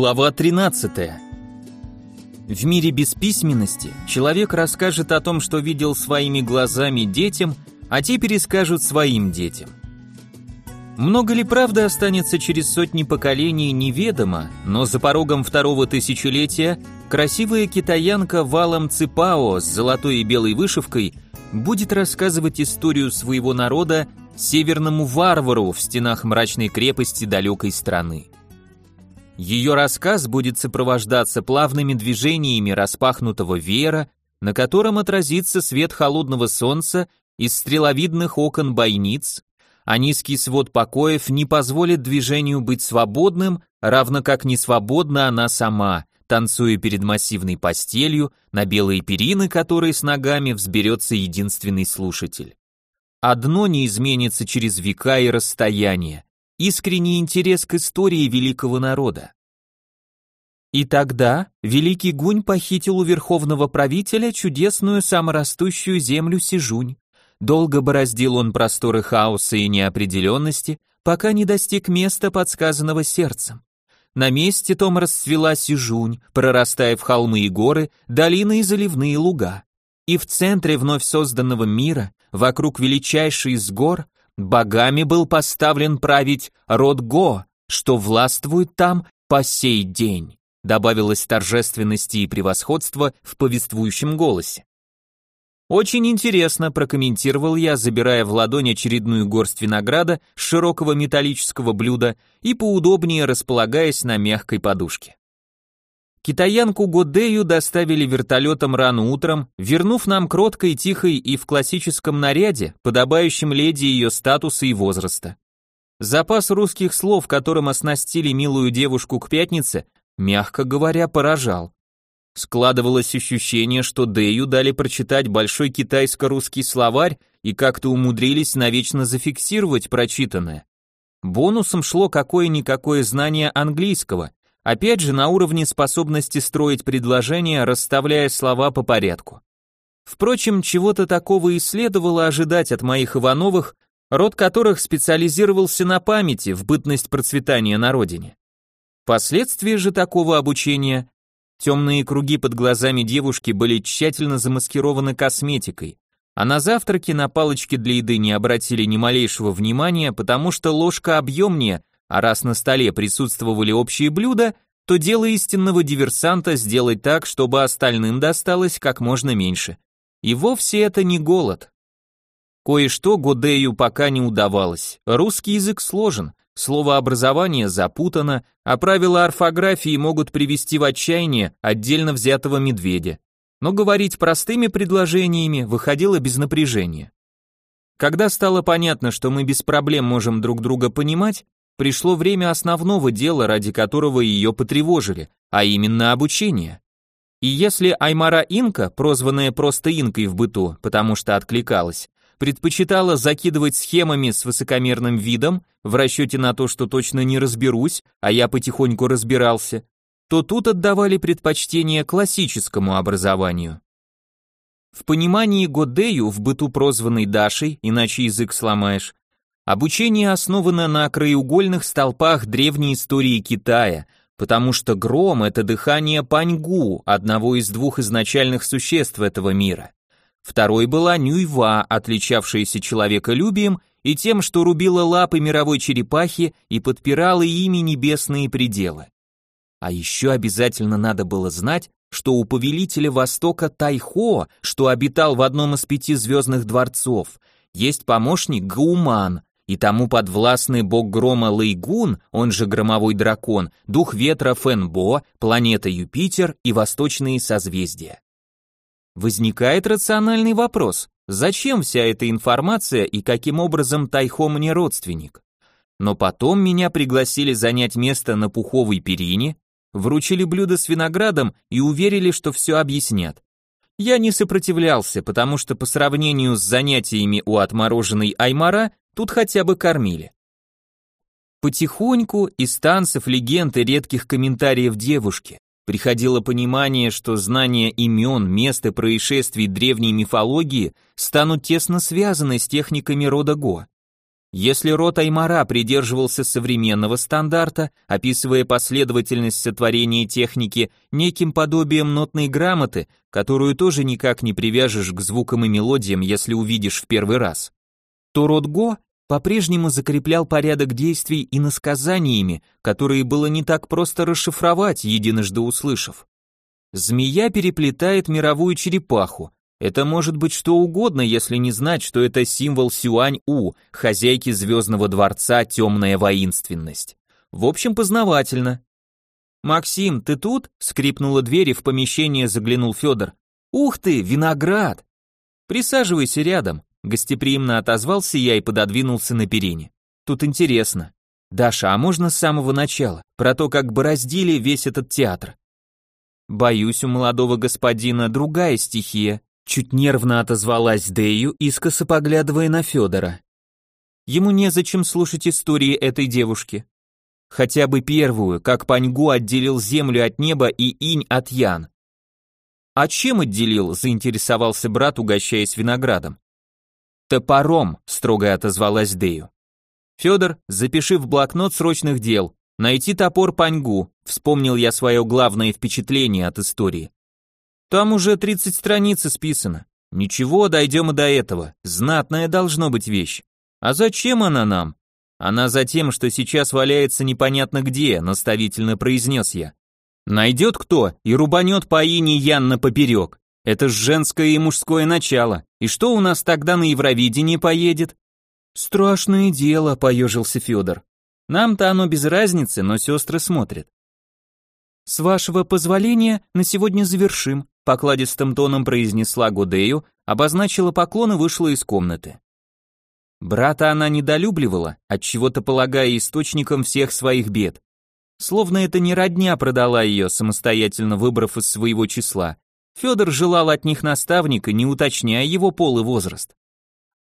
Глава 13. В мире без письменности человек расскажет о том, что видел своими глазами детям, а те перескажут своим детям. Много ли правды останется через сотни поколений, неведомо, но за порогом второго тысячелетия красивая китаянка Валом Ципао с золотой и белой вышивкой будет рассказывать историю своего народа северному варвару в стенах мрачной крепости далекой страны. Ее рассказ будет сопровождаться плавными движениями распахнутого веера, на котором отразится свет холодного солнца из стреловидных окон бойниц, а низкий свод покоев не позволит движению быть свободным, равно как не свободна она сама, танцуя перед массивной постелью, на белые перины которой с ногами взберется единственный слушатель. Одно не изменится через века и расстояние, искренний интерес к истории великого народа. И тогда великий Гунь похитил у верховного правителя чудесную саморастущую землю Сижунь. Долго бороздил он просторы хаоса и неопределенности, пока не достиг места, подсказанного сердцем. На месте том расцвела Сижунь, прорастая в холмы и горы, долины и заливные луга. И в центре вновь созданного мира, вокруг величайшей из гор, богами был поставлен править род Го, что властвует там по сей день, добавилось торжественности и превосходства в повествующем голосе. Очень интересно, прокомментировал я, забирая в ладонь очередную горсть винограда с широкого металлического блюда и поудобнее располагаясь на мягкой подушке. Китаянку Годею доставили вертолетом рано утром, вернув нам кроткой, тихой и в классическом наряде, подобающем леди ее статуса и возраста. Запас русских слов, которым оснастили милую девушку к пятнице, мягко говоря, поражал. Складывалось ощущение, что Дэю дали прочитать большой китайско-русский словарь и как-то умудрились навечно зафиксировать прочитанное. Бонусом шло какое-никакое знание английского, Опять же, на уровне способности строить предложения, расставляя слова по порядку. Впрочем, чего-то такого и следовало ожидать от моих Ивановых, род которых специализировался на памяти в бытность процветания на родине. Последствия же такого обучения темные круги под глазами девушки были тщательно замаскированы косметикой, а на завтраке на палочке для еды не обратили ни малейшего внимания, потому что ложка объемнее, а раз на столе присутствовали общие блюда, то дело истинного диверсанта сделать так, чтобы остальным досталось как можно меньше. И вовсе это не голод. Кое-что Годею пока не удавалось. Русский язык сложен, словообразование запутано, а правила орфографии могут привести в отчаяние отдельно взятого медведя. Но говорить простыми предложениями выходило без напряжения. Когда стало понятно, что мы без проблем можем друг друга понимать, пришло время основного дела, ради которого ее потревожили, а именно обучение. И если Аймара Инка, прозванная просто Инкой в быту, потому что откликалась, предпочитала закидывать схемами с высокомерным видом, в расчете на то, что точно не разберусь, а я потихоньку разбирался, то тут отдавали предпочтение классическому образованию. В понимании Годею, в быту прозванной Дашей, иначе язык сломаешь, Обучение основано на краеугольных столпах древней истории Китая, потому что гром — это дыхание Паньгу, одного из двух изначальных существ этого мира. Второй была Нюйва, отличавшаяся человеколюбием и тем, что рубила лапы мировой черепахи и подпирала ими небесные пределы. А еще обязательно надо было знать, что у повелителя Востока Тайхо, что обитал в одном из пяти звездных дворцов, есть помощник Гауман, и тому подвластный бог грома Лейгун, он же громовой дракон, дух ветра Фенбо, планета Юпитер и восточные созвездия. Возникает рациональный вопрос, зачем вся эта информация и каким образом Тайхо мне родственник? Но потом меня пригласили занять место на пуховой перине, вручили блюдо с виноградом и уверили, что все объяснят. Я не сопротивлялся, потому что по сравнению с занятиями у отмороженной Аймара Тут хотя бы кормили. Потихоньку из танцев, легенд и редких комментариев девушки приходило понимание, что знания имен, мест и происшествий древней мифологии станут тесно связаны с техниками рода Го. Если род Аймара придерживался современного стандарта, описывая последовательность сотворения техники неким подобием нотной грамоты, которую тоже никак не привяжешь к звукам и мелодиям, если увидишь в первый раз, то род Го по-прежнему закреплял порядок действий и насказаниями, которые было не так просто расшифровать, единожды услышав. Змея переплетает мировую черепаху, это может быть что угодно, если не знать, что это символ Сюань-У, хозяйки Звездного дворца Темная воинственность. В общем, познавательно. «Максим, ты тут?» — скрипнула дверь и в помещение заглянул Федор. «Ух ты, виноград!» «Присаживайся рядом», — гостеприимно отозвался я и пододвинулся на перине. «Тут интересно. Даша, а можно с самого начала? Про то, как бороздили весь этот театр?» «Боюсь, у молодого господина другая стихия», Чуть нервно отозвалась Дэю, искоса поглядывая на Федора. Ему незачем слушать истории этой девушки. Хотя бы первую, как Паньгу отделил землю от неба и инь от ян. А чем отделил, заинтересовался брат, угощаясь виноградом. Топором, строго отозвалась Дэю. Федор, запиши в блокнот срочных дел. Найти топор Паньгу, вспомнил я свое главное впечатление от истории. Там уже 30 страниц исписано. Ничего, дойдем и до этого. Знатная должно быть вещь. А зачем она нам? Она за тем, что сейчас валяется непонятно где, наставительно произнес я. Найдет кто и рубанет по ине Янна поперек. Это ж женское и мужское начало. И что у нас тогда на Евровидении поедет? Страшное дело, поежился Федор. Нам-то оно без разницы, но сестры смотрят. С вашего позволения на сегодня завершим покладистым тоном произнесла Гудею, обозначила поклон и вышла из комнаты. Брата она недолюбливала, отчего-то полагая источником всех своих бед. Словно это не родня продала ее, самостоятельно выбрав из своего числа. Федор желал от них наставника, не уточняя его пол и возраст.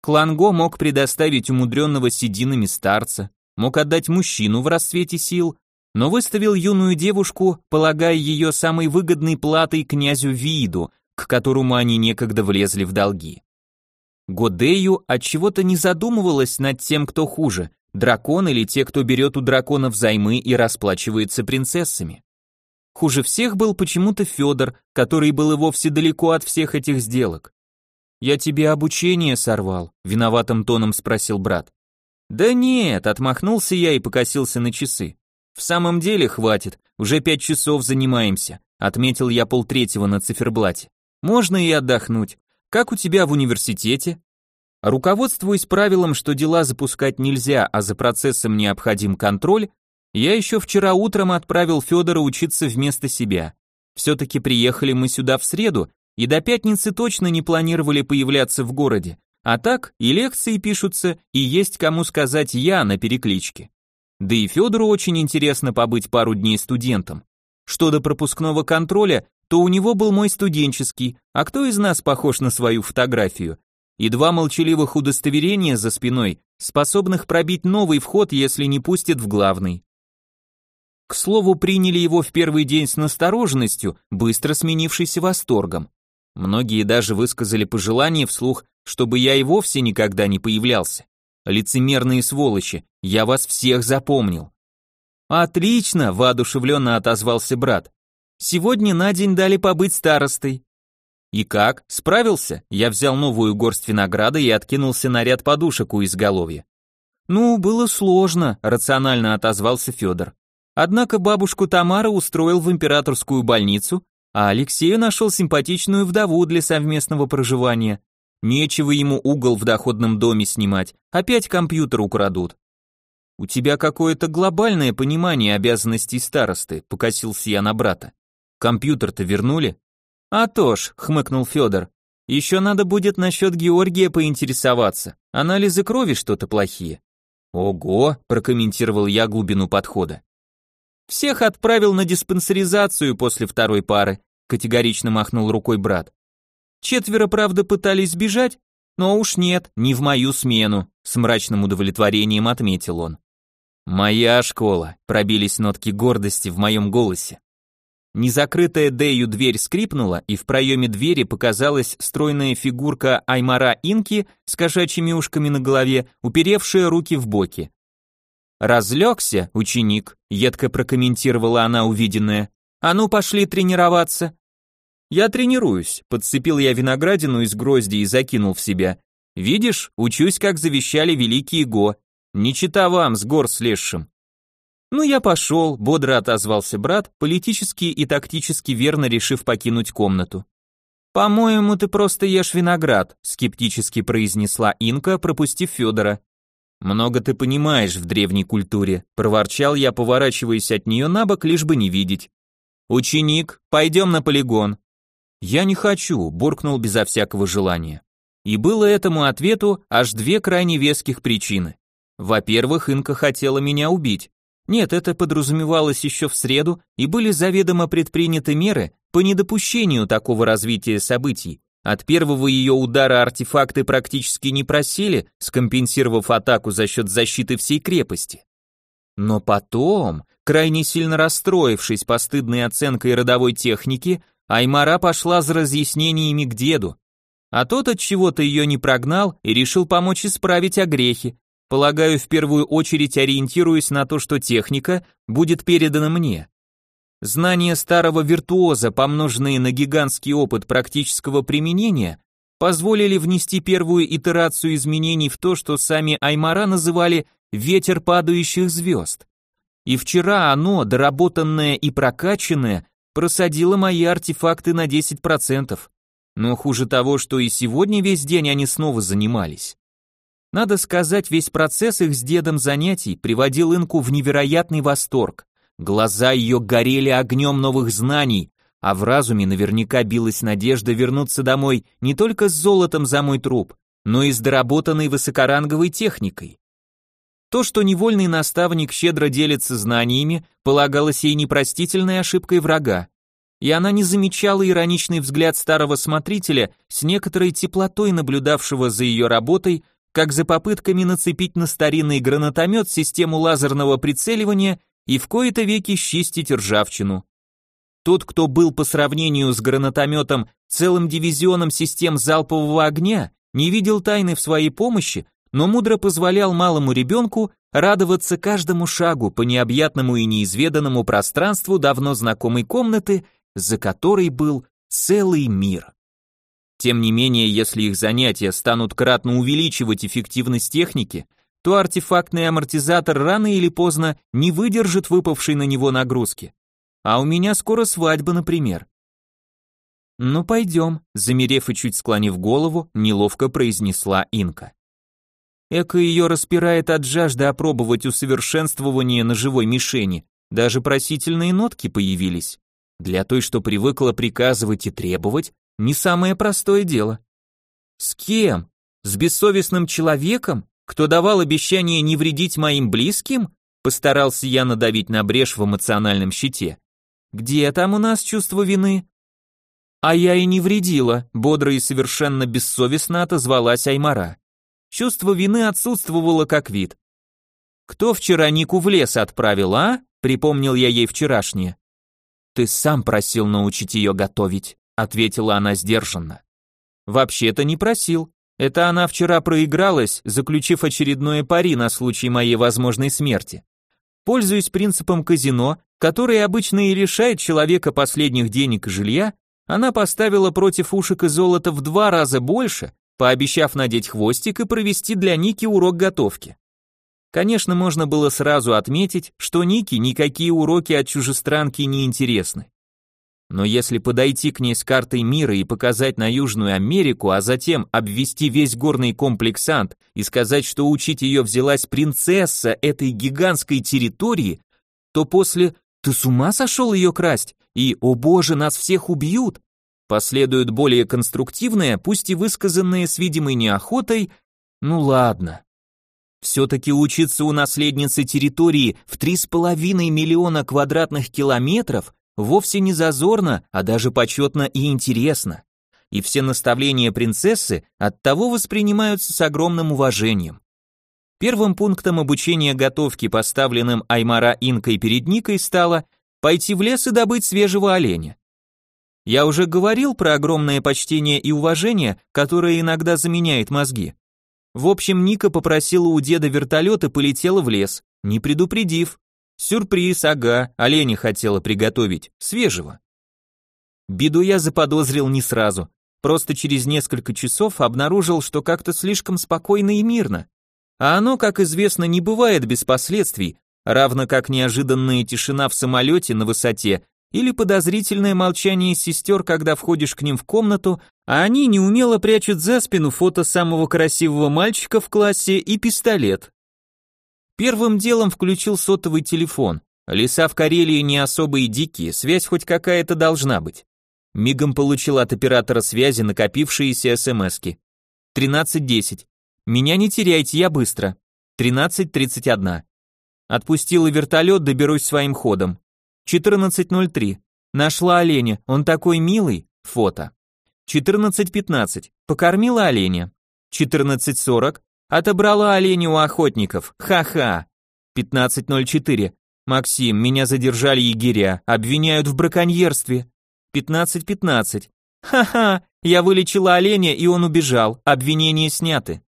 Кланго мог предоставить умудренного сединами старца, мог отдать мужчину в расцвете сил, но выставил юную девушку, полагая ее самой выгодной платой князю Виду, к которому они некогда влезли в долги. Годею от чего-то не задумывалась над тем, кто хуже, дракон или те, кто берет у дракона взаймы и расплачивается принцессами. Хуже всех был почему-то Федор, который был и вовсе далеко от всех этих сделок. «Я тебе обучение сорвал», — виноватым тоном спросил брат. «Да нет», — отмахнулся я и покосился на часы. В самом деле хватит, уже пять часов занимаемся, отметил я полтретьего на циферблате. Можно и отдохнуть. Как у тебя в университете? Руководствуясь правилом, что дела запускать нельзя, а за процессом необходим контроль, я еще вчера утром отправил Федора учиться вместо себя. Все-таки приехали мы сюда в среду, и до пятницы точно не планировали появляться в городе. А так и лекции пишутся, и есть кому сказать «я» на перекличке. Да и Федору очень интересно побыть пару дней студентом. Что до пропускного контроля, то у него был мой студенческий, а кто из нас похож на свою фотографию? И два молчаливых удостоверения за спиной, способных пробить новый вход, если не пустят в главный. К слову, приняли его в первый день с настороженностью, быстро сменившейся восторгом. Многие даже высказали пожелание вслух, чтобы я и вовсе никогда не появлялся. Лицемерные сволочи, я вас всех запомнил. Отлично, воодушевленно отозвался брат. Сегодня на день дали побыть старостой. И как? Справился? Я взял новую горсть винограда и откинулся на ряд подушек у изголовья. Ну, было сложно, рационально отозвался Федор. Однако бабушку Тамара устроил в императорскую больницу, а Алексею нашел симпатичную вдову для совместного проживания. Нечего ему угол в доходном доме снимать, опять компьютер украдут. У тебя какое-то глобальное понимание обязанностей старосты, покосился я на брата. Компьютер-то вернули? А то ж, хмыкнул Федор. Еще надо будет насчет Георгия поинтересоваться. Анализы крови что-то плохие. Ого, прокомментировал я глубину подхода. Всех отправил на диспансеризацию после второй пары, категорично махнул рукой брат. Четверо, правда, пытались бежать, но уж нет, не в мою смену, с мрачным удовлетворением отметил он. Моя школа, пробились нотки гордости в моем голосе. Незакрытая Дэю дверь скрипнула, и в проеме двери показалась стройная фигурка Аймара Инки с кошачьими ушками на голове, уперевшая руки в боки. «Разлегся, ученик», — едко прокомментировала она увиденное. «А ну, пошли тренироваться». «Я тренируюсь», — подцепил я виноградину из грозди и закинул в себя. «Видишь, учусь, как завещали великие Го. Не чита вам, с гор слезшим». «Ну, я пошел», — бодро отозвался брат, политически и тактически верно решив покинуть комнату. «По-моему, ты просто ешь виноград», — скептически произнесла Инка, пропустив Федора. «Много ты понимаешь в древней культуре», — проворчал я, поворачиваясь от нее на бок, лишь бы не видеть. «Ученик, пойдем на полигон». «Я не хочу», — буркнул безо всякого желания. И было этому ответу аж две крайне веских причины. Во-первых, Инка хотела меня убить. Нет, это подразумевалось еще в среду, и были заведомо предприняты меры по недопущению такого развития событий. От первого ее удара артефакты практически не просели, скомпенсировав атаку за счет защиты всей крепости. Но потом, крайне сильно расстроившись постыдной оценкой родовой техники, Аймара пошла за разъяснениями к деду. А тот от чего-то ее не прогнал и решил помочь исправить огрехи, Полагаю, в первую очередь ориентируясь на то, что техника будет передана мне. Знания старого виртуоза, помноженные на гигантский опыт практического применения, позволили внести первую итерацию изменений в то, что сами Аймара называли «ветер падающих звезд». И вчера оно, доработанное и прокачанное, просадило мои артефакты на 10%. Но хуже того, что и сегодня весь день они снова занимались. Надо сказать, весь процесс их с дедом занятий приводил Инку в невероятный восторг. Глаза ее горели огнем новых знаний, а в разуме наверняка билась надежда вернуться домой не только с золотом за мой труп, но и с доработанной высокоранговой техникой. То, что невольный наставник щедро делится знаниями, полагалось ей непростительной ошибкой врага, и она не замечала ироничный взгляд старого смотрителя с некоторой теплотой наблюдавшего за ее работой как за попытками нацепить на старинный гранатомет систему лазерного прицеливания и в кои-то веки счистить ржавчину. Тот, кто был по сравнению с гранатометом целым дивизионом систем залпового огня, не видел тайны в своей помощи, но мудро позволял малому ребенку радоваться каждому шагу по необъятному и неизведанному пространству давно знакомой комнаты, за которой был целый мир. Тем не менее, если их занятия станут кратно увеличивать эффективность техники, то артефактный амортизатор рано или поздно не выдержит выпавшей на него нагрузки. А у меня скоро свадьба, например. «Ну пойдем», — замерев и чуть склонив голову, неловко произнесла Инка. Эко ее распирает от жажды опробовать усовершенствование на живой мишени, даже просительные нотки появились. Для той, что привыкла приказывать и требовать, не самое простое дело. С кем? С бессовестным человеком, кто давал обещание не вредить моим близким? Постарался я надавить на брешь в эмоциональном щите. Где там у нас чувство вины? А я и не вредила, бодро и совершенно бессовестно отозвалась Аймара. Чувство вины отсутствовало как вид. Кто вчера Нику в лес отправил, а? Припомнил я ей вчерашнее. Ты сам просил научить ее готовить ответила она сдержанно. Вообще-то не просил. Это она вчера проигралась, заключив очередное пари на случай моей возможной смерти. Пользуясь принципом казино, который обычно и лишает человека последних денег и жилья, она поставила против ушек и золота в два раза больше, пообещав надеть хвостик и провести для Ники урок готовки. Конечно, можно было сразу отметить, что Ники никакие уроки от чужестранки не интересны. Но если подойти к ней с картой мира и показать на Южную Америку, а затем обвести весь горный комплекс Анд и сказать, что учить ее взялась принцесса этой гигантской территории, то после «ты с ума сошел ее красть?» и «о боже, нас всех убьют» последует более конструктивное, пусть и высказанное с видимой неохотой «ну ладно». Все-таки учиться у наследницы территории в 3,5 миллиона квадратных километров вовсе не зазорно, а даже почетно и интересно. И все наставления принцессы оттого воспринимаются с огромным уважением. Первым пунктом обучения готовки, поставленным Аймара Инкой перед Никой, стало пойти в лес и добыть свежего оленя. Я уже говорил про огромное почтение и уважение, которое иногда заменяет мозги. В общем, Ника попросила у деда вертолет и полетела в лес, не предупредив. Сюрприз, ага, оленя хотела приготовить, свежего. Беду я заподозрил не сразу, просто через несколько часов обнаружил, что как-то слишком спокойно и мирно. А оно, как известно, не бывает без последствий, равно как неожиданная тишина в самолете на высоте или подозрительное молчание сестер, когда входишь к ним в комнату, а они неумело прячут за спину фото самого красивого мальчика в классе и пистолет. Первым делом включил сотовый телефон. Леса в Карелии не особо и дикие, связь хоть какая-то должна быть. Мигом получил от оператора связи накопившиеся смски. 13.10. Меня не теряйте, я быстро. 13.31. Отпустила вертолет, доберусь своим ходом. 14.03. Нашла оленя, он такой милый. Фото. 14.15. Покормила оленя. 14.40. Отобрала оленя у охотников. Ха-ха. 15.04. Максим, меня задержали егеря, обвиняют в браконьерстве. 15.15. Ха-ха, я вылечила оленя, и он убежал. Обвинения сняты.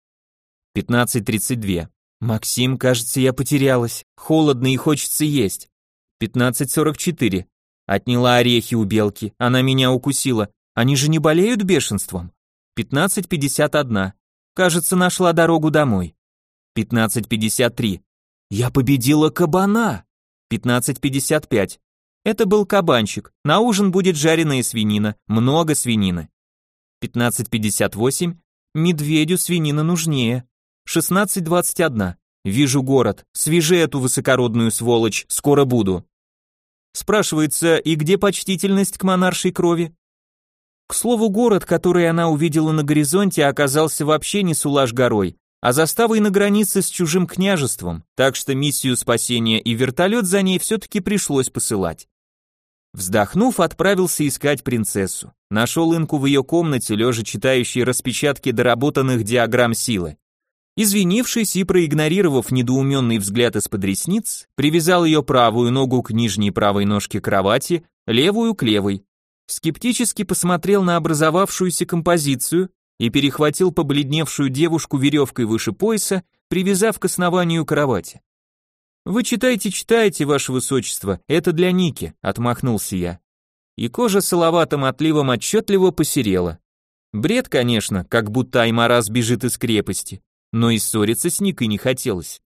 15.32. Максим, кажется, я потерялась. Холодно и хочется есть. 15.44. Отняла орехи у белки, она меня укусила. Они же не болеют бешенством? 15.51. Кажется, нашла дорогу домой. 15.53. Я победила кабана. 15.55. Это был кабанчик. На ужин будет жареная свинина, много свинины. 15.58. Медведю свинина нужнее. 16.21. Вижу город. Свяжи эту высокородную сволочь, скоро буду. Спрашивается, и где почтительность к монаршей крови? К слову, город, который она увидела на горизонте, оказался вообще не Сулаш горой, а заставой на границе с чужим княжеством, так что миссию спасения и вертолет за ней все-таки пришлось посылать. Вздохнув, отправился искать принцессу. Нашел Инку в ее комнате, лежа читающей распечатки доработанных диаграмм силы. Извинившись и проигнорировав недоуменный взгляд из-под ресниц, привязал ее правую ногу к нижней правой ножке кровати, левую к левой. Скептически посмотрел на образовавшуюся композицию и перехватил побледневшую девушку веревкой выше пояса, привязав к основанию кровати. «Вы читайте, читайте, ваше высочество, это для Ники», — отмахнулся я. И кожа саловатым отливом отчетливо посерела. Бред, конечно, как будто Аймарас бежит из крепости но и ссориться с Никой не хотелось.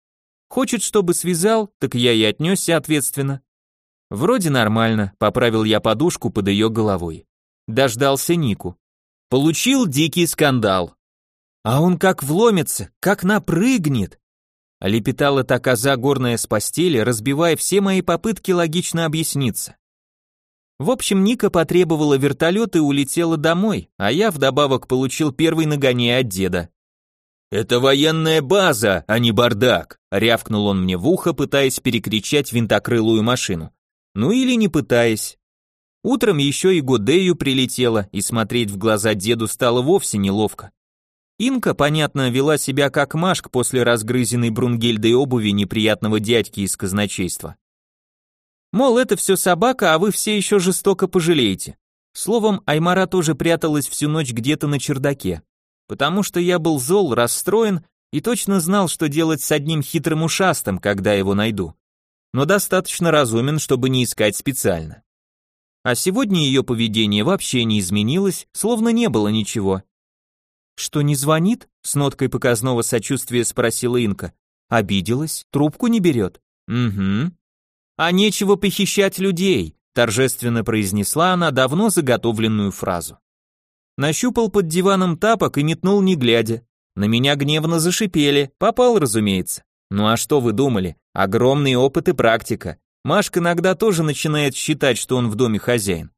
Хочет, чтобы связал, так я и отнесся ответственно. Вроде нормально, поправил я подушку под ее головой. Дождался Нику. Получил дикий скандал. А он как вломится, как напрыгнет. Лепетала та коза горная с постели, разбивая все мои попытки логично объясниться. В общем, Ника потребовала вертолет и улетела домой, а я вдобавок получил первый нагоняй от деда. «Это военная база, а не бардак», — рявкнул он мне в ухо, пытаясь перекричать винтокрылую машину. Ну или не пытаясь. Утром еще и Годею прилетела, и смотреть в глаза деду стало вовсе неловко. Инка, понятно, вела себя как Машк после разгрызенной Брунгельдой обуви неприятного дядьки из казначейства. Мол, это все собака, а вы все еще жестоко пожалеете. Словом, Аймара тоже пряталась всю ночь где-то на чердаке потому что я был зол, расстроен и точно знал, что делать с одним хитрым ушастым, когда его найду. Но достаточно разумен, чтобы не искать специально. А сегодня ее поведение вообще не изменилось, словно не было ничего. «Что, не звонит?» — с ноткой показного сочувствия спросила Инка. «Обиделась? Трубку не берет?» «Угу». «А нечего похищать людей», — торжественно произнесла она давно заготовленную фразу. Нащупал под диваном тапок и метнул не глядя. На меня гневно зашипели, попал, разумеется. Ну а что вы думали? Огромный опыт и практика. Машка иногда тоже начинает считать, что он в доме хозяин.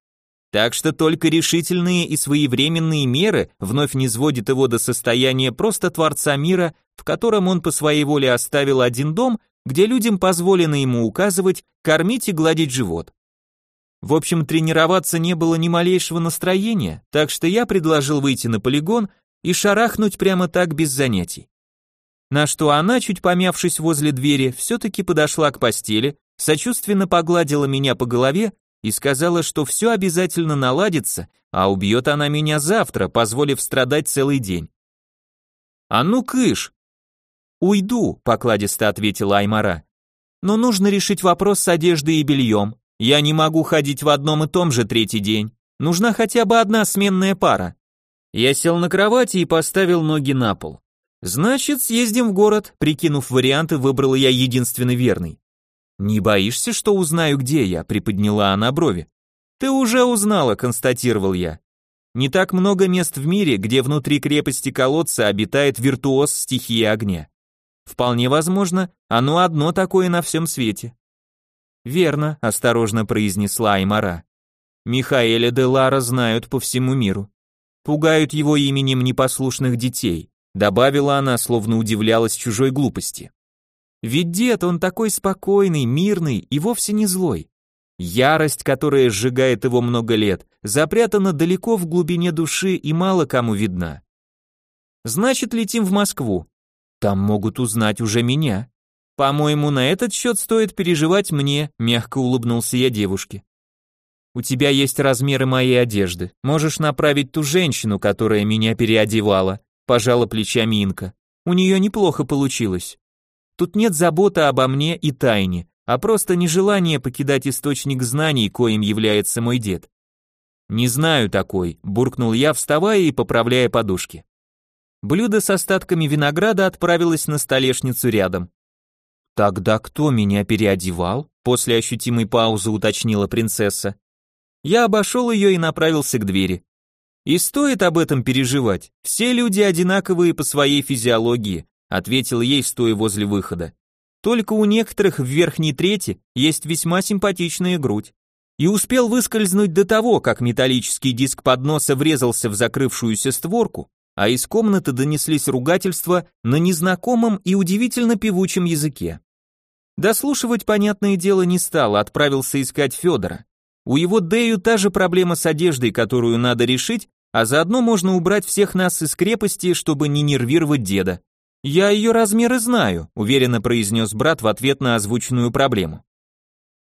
Так что только решительные и своевременные меры вновь не сводят его до состояния просто творца мира, в котором он по своей воле оставил один дом, где людям позволено ему указывать, кормить и гладить живот. В общем, тренироваться не было ни малейшего настроения, так что я предложил выйти на полигон и шарахнуть прямо так без занятий. На что она, чуть помявшись возле двери, все-таки подошла к постели, сочувственно погладила меня по голове и сказала, что все обязательно наладится, а убьет она меня завтра, позволив страдать целый день. «А ну, кыш!» «Уйду», — покладисто ответила Аймара. «Но нужно решить вопрос с одеждой и бельем. Я не могу ходить в одном и том же третий день. Нужна хотя бы одна сменная пара». Я сел на кровати и поставил ноги на пол. «Значит, съездим в город», прикинув варианты, выбрал я единственный верный. «Не боишься, что узнаю, где я?» приподняла она брови. «Ты уже узнала», констатировал я. Не так много мест в мире, где внутри крепости колодца обитает виртуоз стихии огня. Вполне возможно, оно одно такое на всем свете. Верно, осторожно произнесла Аймара. Михаэля де Лара знают по всему миру. Пугают его именем непослушных детей, добавила она, словно удивлялась чужой глупости. Ведь дед, он такой спокойный, мирный и вовсе не злой. Ярость, которая сжигает его много лет, запрятана далеко в глубине души и мало кому видна. Значит, летим в Москву. Там могут узнать уже меня. По-моему, на этот счет стоит переживать мне, мягко улыбнулся я девушке. У тебя есть размеры моей одежды. Можешь направить ту женщину, которая меня переодевала, пожала плечами Инка. У нее неплохо получилось. Тут нет заботы обо мне и тайне, а просто нежелание покидать источник знаний, коим является мой дед. Не знаю такой, буркнул я, вставая и поправляя подушки. Блюдо с остатками винограда отправилось на столешницу рядом. Тогда кто меня переодевал? После ощутимой паузы уточнила принцесса. Я обошел ее и направился к двери. И стоит об этом переживать. Все люди одинаковые по своей физиологии, ответил ей, стоя возле выхода. Только у некоторых в верхней трети есть весьма симпатичная грудь. И успел выскользнуть до того, как металлический диск подноса врезался в закрывшуюся створку, а из комнаты донеслись ругательства на незнакомом и удивительно певучем языке. Дослушивать, понятное дело, не стал, отправился искать Федора. У его Дэю та же проблема с одеждой, которую надо решить, а заодно можно убрать всех нас из крепости, чтобы не нервировать деда. «Я ее размеры знаю», — уверенно произнес брат в ответ на озвученную проблему.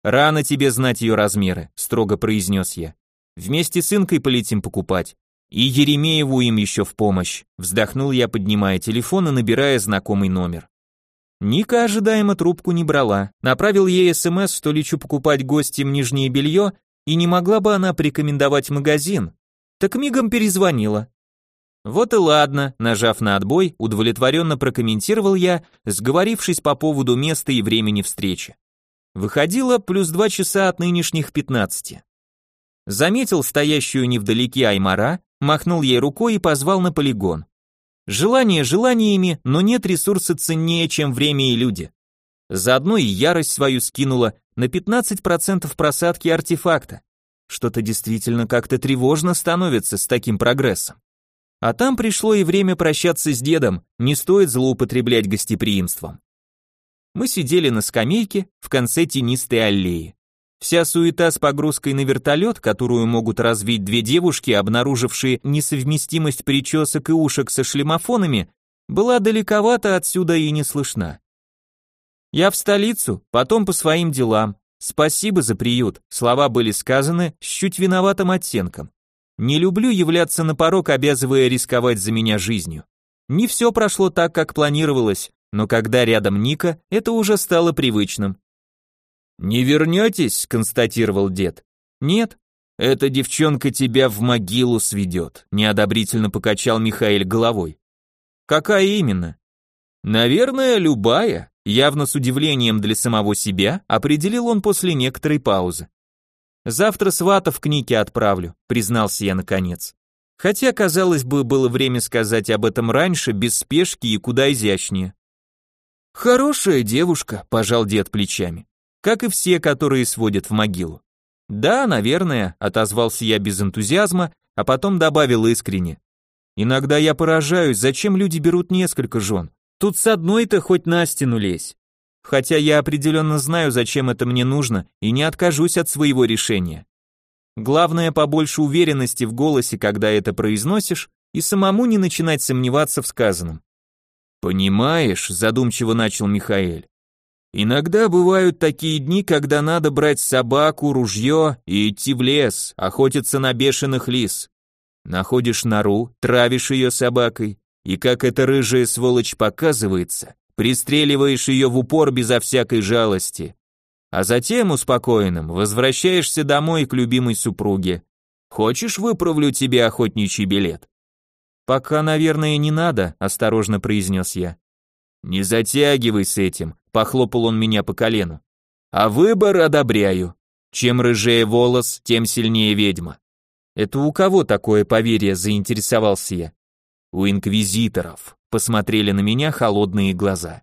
«Рано тебе знать ее размеры», — строго произнес я. «Вместе с Инкой полетим покупать. И Еремееву им еще в помощь», — вздохнул я, поднимая телефон и набирая знакомый номер. Ника ожидаемо трубку не брала, направил ей СМС, что лечу покупать гостям нижнее белье, и не могла бы она порекомендовать магазин. Так мигом перезвонила. Вот и ладно, нажав на отбой, удовлетворенно прокомментировал я, сговорившись по поводу места и времени встречи. Выходило плюс два часа от нынешних пятнадцати. Заметил стоящую невдалеке Аймара, махнул ей рукой и позвал на полигон. Желание желаниями, но нет ресурса ценнее, чем время и люди. Заодно и ярость свою скинула на 15% просадки артефакта. Что-то действительно как-то тревожно становится с таким прогрессом. А там пришло и время прощаться с дедом, не стоит злоупотреблять гостеприимством. Мы сидели на скамейке в конце тенистой аллеи. Вся суета с погрузкой на вертолет, которую могут развить две девушки, обнаружившие несовместимость причесок и ушек со шлемофонами, была далековато отсюда и не слышна. Я в столицу, потом по своим делам. Спасибо за приют. Слова были сказаны с чуть виноватым оттенком. Не люблю являться на порог, обязывая рисковать за меня жизнью. Не все прошло так, как планировалось, но когда рядом Ника, это уже стало привычным. «Не вернетесь?» – констатировал дед. «Нет, эта девчонка тебя в могилу сведет», – неодобрительно покачал Михаил головой. «Какая именно?» «Наверное, любая», – явно с удивлением для самого себя определил он после некоторой паузы. Завтра сватов к Нике отправлю, признался я наконец. Хотя, казалось бы, было время сказать об этом раньше, без спешки и куда изящнее. Хорошая девушка, пожал дед плечами. Как и все, которые сводят в могилу. Да, наверное, отозвался я без энтузиазма, а потом добавил искренне. Иногда я поражаюсь, зачем люди берут несколько жен. Тут с одной-то хоть на стену лезь хотя я определенно знаю, зачем это мне нужно, и не откажусь от своего решения. Главное побольше уверенности в голосе, когда это произносишь, и самому не начинать сомневаться в сказанном. «Понимаешь», — задумчиво начал Михаэль, Иногда бывают такие дни, когда надо брать собаку, ружье и идти в лес, охотиться на бешеных лис. Находишь нору, травишь ее собакой, и как эта рыжая сволочь показывается, пристреливаешь ее в упор безо всякой жалости. А затем, успокоенным, возвращаешься домой к любимой супруге. Хочешь, выправлю тебе охотничий билет? Пока, наверное, не надо, осторожно произнес я. Не затягивай с этим, похлопал он меня по колену. А выбор одобряю. Чем рыжее волос, тем сильнее ведьма. Это у кого такое поверье, заинтересовался я. У инквизиторов, посмотрели на меня холодные глаза,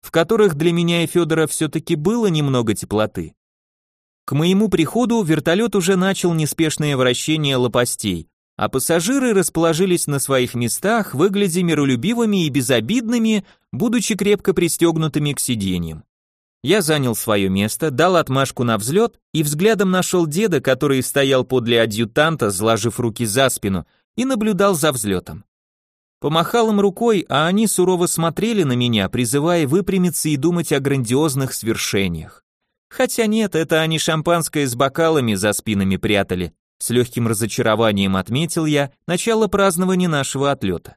в которых для меня и Федора все-таки было немного теплоты. К моему приходу вертолет уже начал неспешное вращение лопастей, а пассажиры расположились на своих местах, выглядя миролюбивыми и безобидными, будучи крепко пристегнутыми к сиденьям. Я занял свое место, дал отмашку на взлет и взглядом нашел деда, который стоял подле адъютанта, сложив руки за спину, и наблюдал за взлетом. Помахал им рукой, а они сурово смотрели на меня, призывая выпрямиться и думать о грандиозных свершениях. Хотя нет, это они шампанское с бокалами за спинами прятали. С легким разочарованием отметил я начало празднования нашего отлета.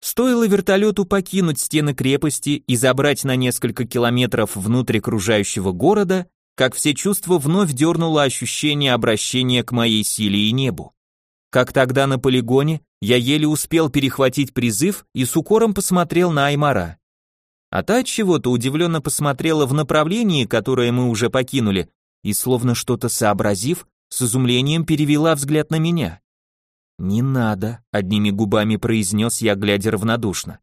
Стоило вертолету покинуть стены крепости и забрать на несколько километров внутрь окружающего города, как все чувства вновь дернуло ощущение обращения к моей силе и небу. Как тогда на полигоне, я еле успел перехватить призыв и с укором посмотрел на Аймара. А та чего-то удивленно посмотрела в направлении, которое мы уже покинули, и словно что-то сообразив, с изумлением перевела взгляд на меня. «Не надо», — одними губами произнес я, глядя равнодушно.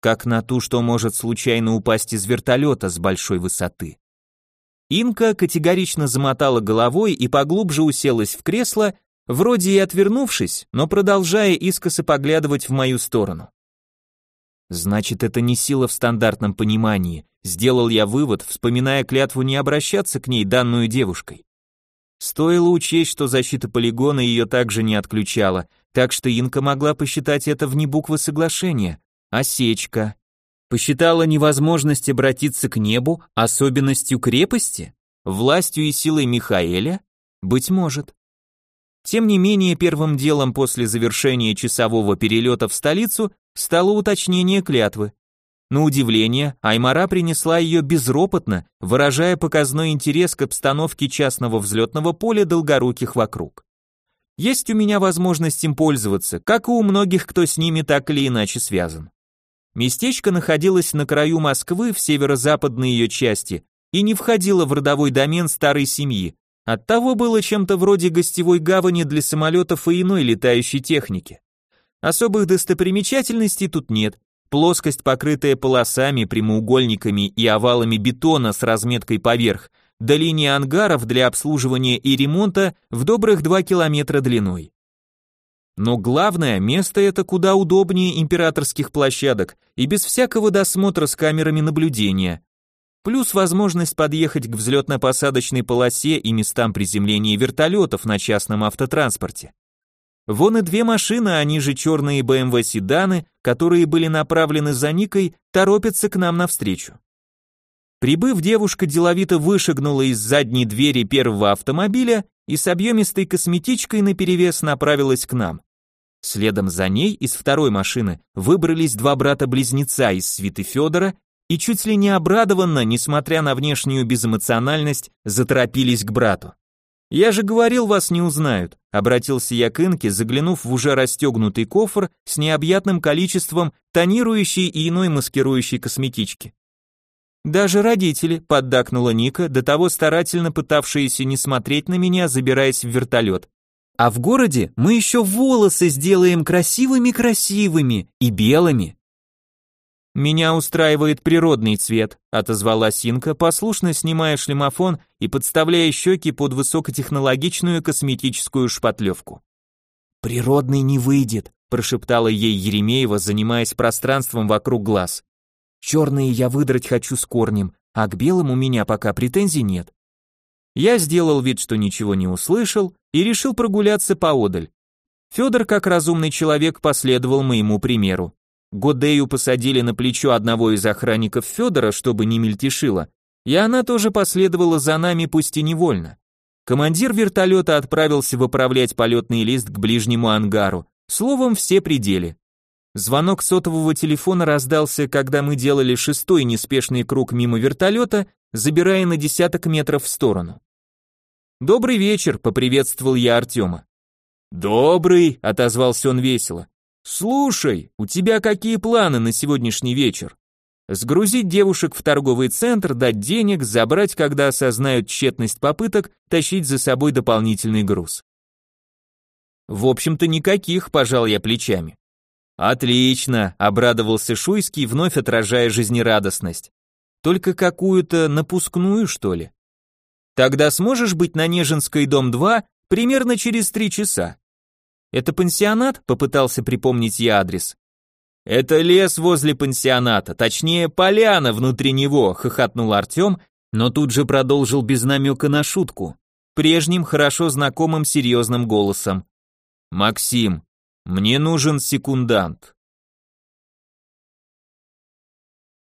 Как на ту, что может случайно упасть из вертолета с большой высоты. Инка категорично замотала головой и поглубже уселась в кресло, вроде и отвернувшись, но продолжая искоса поглядывать в мою сторону. Значит, это не сила в стандартном понимании, сделал я вывод, вспоминая клятву не обращаться к ней данную девушкой. Стоило учесть, что защита полигона ее также не отключала, так что Инка могла посчитать это вне буквы соглашения. Осечка. Посчитала невозможность обратиться к небу особенностью крепости? Властью и силой Михаэля? Быть может. Тем не менее, первым делом после завершения часового перелета в столицу стало уточнение клятвы. На удивление, Аймара принесла ее безропотно, выражая показной интерес к обстановке частного взлетного поля долгоруких вокруг. Есть у меня возможность им пользоваться, как и у многих, кто с ними так или иначе связан. Местечко находилось на краю Москвы в северо-западной ее части и не входило в родовой домен старой семьи, оттого было чем-то вроде гостевой гавани для самолетов и иной летающей техники. Особых достопримечательностей тут нет, Плоскость, покрытая полосами, прямоугольниками и овалами бетона с разметкой поверх, до линии ангаров для обслуживания и ремонта в добрых 2 километра длиной. Но главное, место это куда удобнее императорских площадок и без всякого досмотра с камерами наблюдения. Плюс возможность подъехать к взлетно-посадочной полосе и местам приземления вертолетов на частном автотранспорте. Вон и две машины, они же черные BMW седаны, которые были направлены за Никой, торопятся к нам навстречу. Прибыв, девушка деловито вышагнула из задней двери первого автомобиля и с объемистой косметичкой наперевес направилась к нам. Следом за ней из второй машины выбрались два брата-близнеца из свиты Федора и чуть ли не обрадованно, несмотря на внешнюю безэмоциональность, заторопились к брату. «Я же говорил, вас не узнают», — обратился я к Инке, заглянув в уже расстегнутый кофр с необъятным количеством тонирующей и иной маскирующей косметички. «Даже родители», — поддакнула Ника, до того старательно пытавшиеся не смотреть на меня, забираясь в вертолет. «А в городе мы еще волосы сделаем красивыми-красивыми и белыми». «Меня устраивает природный цвет», — отозвалась Инка, послушно снимая шлемофон и подставляя щеки под высокотехнологичную косметическую шпатлевку. «Природный не выйдет», — прошептала ей Еремеева, занимаясь пространством вокруг глаз. «Черные я выдрать хочу с корнем, а к белым у меня пока претензий нет». Я сделал вид, что ничего не услышал, и решил прогуляться поодаль. Федор, как разумный человек, последовал моему примеру. Годею посадили на плечо одного из охранников Федора, чтобы не мельтешило, и она тоже последовала за нами, пусть и невольно. Командир вертолета отправился выправлять полетный лист к ближнему ангару, словом, все пределы. Звонок сотового телефона раздался, когда мы делали шестой неспешный круг мимо вертолета, забирая на десяток метров в сторону. «Добрый вечер», — поприветствовал я Артема. «Добрый», — отозвался он весело. «Слушай, у тебя какие планы на сегодняшний вечер?» Сгрузить девушек в торговый центр, дать денег, забрать, когда осознают тщетность попыток, тащить за собой дополнительный груз. В общем-то никаких, пожал я плечами. Отлично, обрадовался Шуйский, вновь отражая жизнерадостность. Только какую-то напускную, что ли? Тогда сможешь быть на Нежинской дом 2 примерно через три часа. Это пансионат? Попытался припомнить я адрес. Это лес возле пансионата, точнее поляна внутри него, хохотнул Артем, но тут же продолжил без намека на шутку, прежним хорошо знакомым серьезным голосом. Максим, мне нужен секундант.